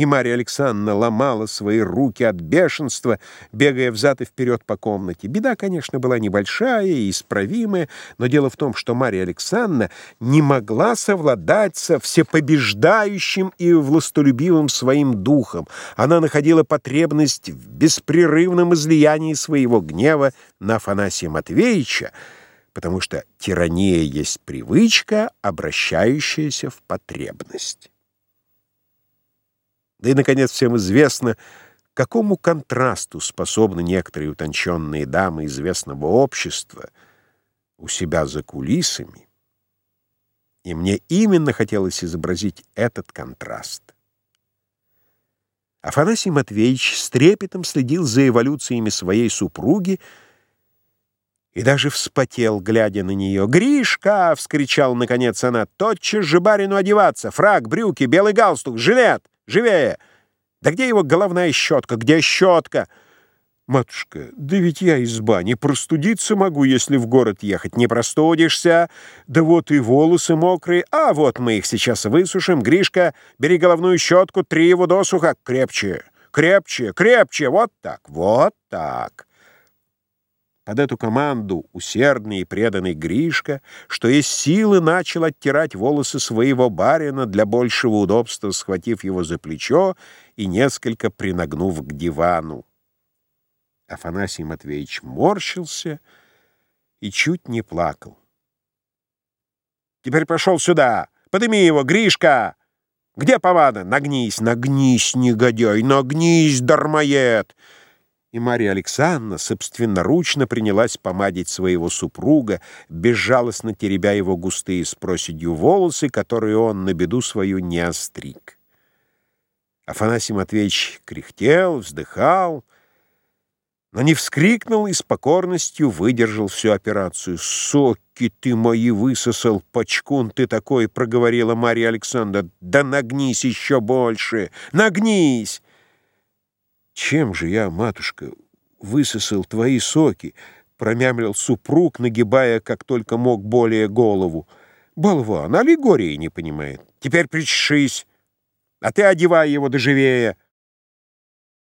И Марья Александровна ломала свои руки от бешенства, бегая взад и вперед по комнате. Беда, конечно, была небольшая и исправимая, но дело в том, что Марья Александровна не могла совладать со всепобеждающим и властолюбивым своим духом. Она находила потребность в беспрерывном излиянии своего гнева на Афанасия Матвеевича, потому что тирания есть привычка, обращающаяся в потребность. Да и, наконец, всем известно, какому контрасту способны некоторые утонченные дамы известного общества у себя за кулисами. И мне именно хотелось изобразить этот контраст. Афанасий Матвеевич с трепетом следил за эволюциями своей супруги и даже вспотел, глядя на нее. «Гришка!» — вскричал, наконец, она. «Тотчас же барину одеваться! Фраг, брюки, белый галстук, жилет!» Живее! Да где его головная щетка? Где щетка? Матушка, да ведь я из бани. Простудиться могу, если в город ехать. Не простудишься. Да вот и волосы мокрые. А вот мы их сейчас высушим. Гришка, бери головную щетку, три его досуха. Крепче, крепче, крепче. Вот так, вот так. Под эту команду усердный и преданный Гришка, что из силы начал оттирать волосы своего барина для большего удобства, схватив его за плечо и несколько принагнув к дивану. Афанасий Матвеевич морщился и чуть не плакал. «Теперь пошел сюда! Подыми его, Гришка! Где помада? Нагнись, нагнись, негодяй, нагнись, дармоед!» И Марья Александровна собственноручно принялась помадить своего супруга, безжалостно теребя его густые с проседью волосы, которые он на беду свою не остриг. Афанасий Матвеевич кряхтел, вздыхал, но не вскрикнул и с покорностью выдержал всю операцию. «Соки ты мои высосал, пачкун ты такой!» — проговорила Марья Александровна. «Да нагнись еще больше! Нагнись!» «Чем же я, матушка, высосал твои соки?» — промямлил супруг, нагибая, как только мог, более голову. «Болван, аллегории не понимает. Теперь причешись, а ты одевай его доживее».